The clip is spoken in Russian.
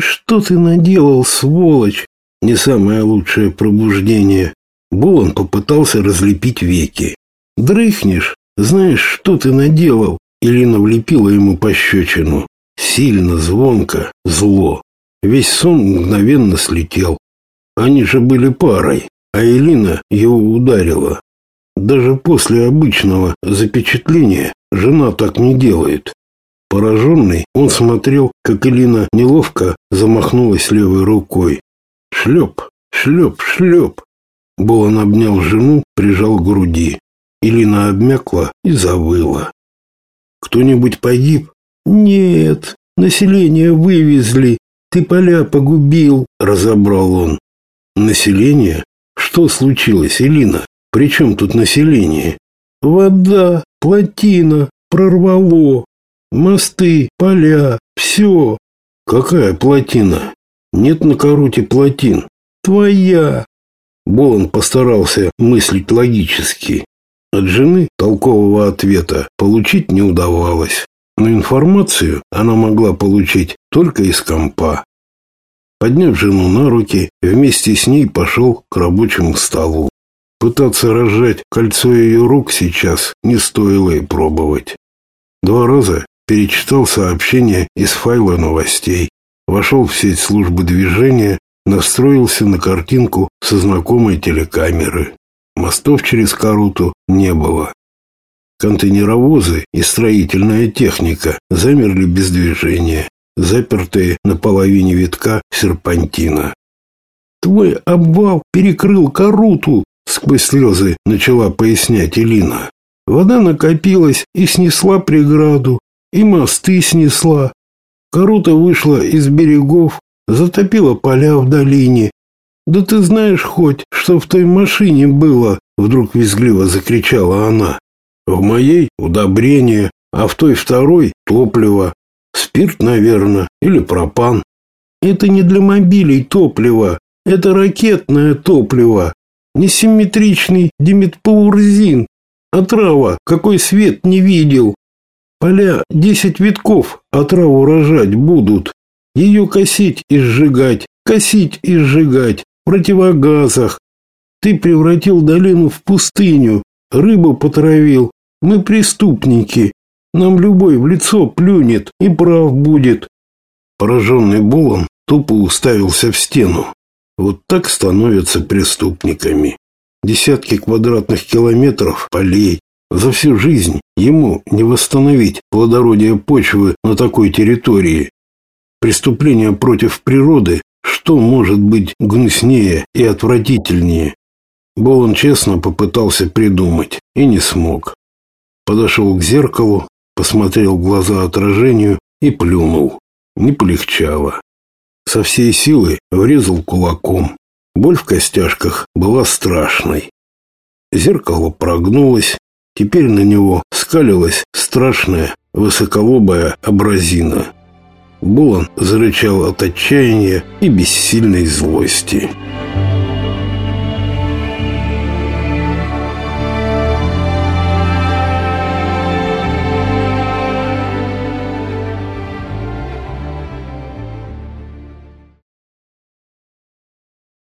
Что ты наделал, сволочь? Не самое лучшее пробуждение. Булан попытался разлепить веки. Дрыхнешь? Знаешь, что ты наделал? Илина влепила ему пощечину. Сильно, звонко, зло. Весь сон мгновенно слетел. Они же были парой, а Элина его ударила. Даже после обычного запечатления жена так не делает. Пораженный, он смотрел, как Элина неловко замахнулась левой рукой. Шлеп, шлеп, шлеп. Болон обнял жену, прижал к груди. Элина обмякла и завыла. «Кто-нибудь погиб?» «Нет, население вывезли. Ты поля погубил», — разобрал он. «Население? Что случилось, Элина? При чем тут население?» «Вода, плотина, прорвало. Мосты, поля, все». «Какая плотина? Нет на Каруте плотин». «Твоя». Болон постарался мыслить логически. От жены толкового ответа получить не удавалось, но информацию она могла получить только из компа. Подняв жену на руки, вместе с ней пошел к рабочему столу. Пытаться разжать кольцо ее рук сейчас не стоило и пробовать. Два раза перечитал сообщение из файла новостей, вошел в сеть службы движения, настроился на картинку со знакомой телекамеры. Мостов через Каруту не было. Контейнеровозы и строительная техника замерли без движения, запертые на половине витка серпантина. «Твой обвал перекрыл Каруту!» сквозь слезы начала пояснять Элина. Вода накопилась и снесла преграду, и мосты снесла. Карута вышла из берегов, затопила поля в долине, «Да ты знаешь хоть, что в той машине было?» Вдруг визгливо закричала она. «В моей удобрение, а в той второй топливо. Спирт, наверное, или пропан. Это не для мобилей топливо, это ракетное топливо. Несимметричный диметпаурзин. Отрава, какой свет не видел. Поля десять витков отраву рожать будут. Ее косить и сжигать, косить и сжигать противогазах. Ты превратил долину в пустыню, рыбу потравил. Мы преступники. Нам любой в лицо плюнет и прав будет. Пораженный Булан тупо уставился в стену. Вот так становятся преступниками. Десятки квадратных километров полей. За всю жизнь ему не восстановить плодородие почвы на такой территории. Преступление против природы что может быть гнуснее и отвратительнее? Болон честно попытался придумать и не смог. Подошел к зеркалу, посмотрел в глаза отражению и плюнул. Не полегчало. Со всей силы врезал кулаком. Боль в костяшках была страшной. Зеркало прогнулось, теперь на него скалилась страшная высоколобая абразина. Булан зарычал от отчаяния и бессильной злости.